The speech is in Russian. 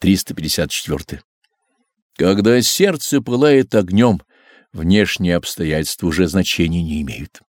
354. Когда сердце пылает огнем, внешние обстоятельства уже значения не имеют.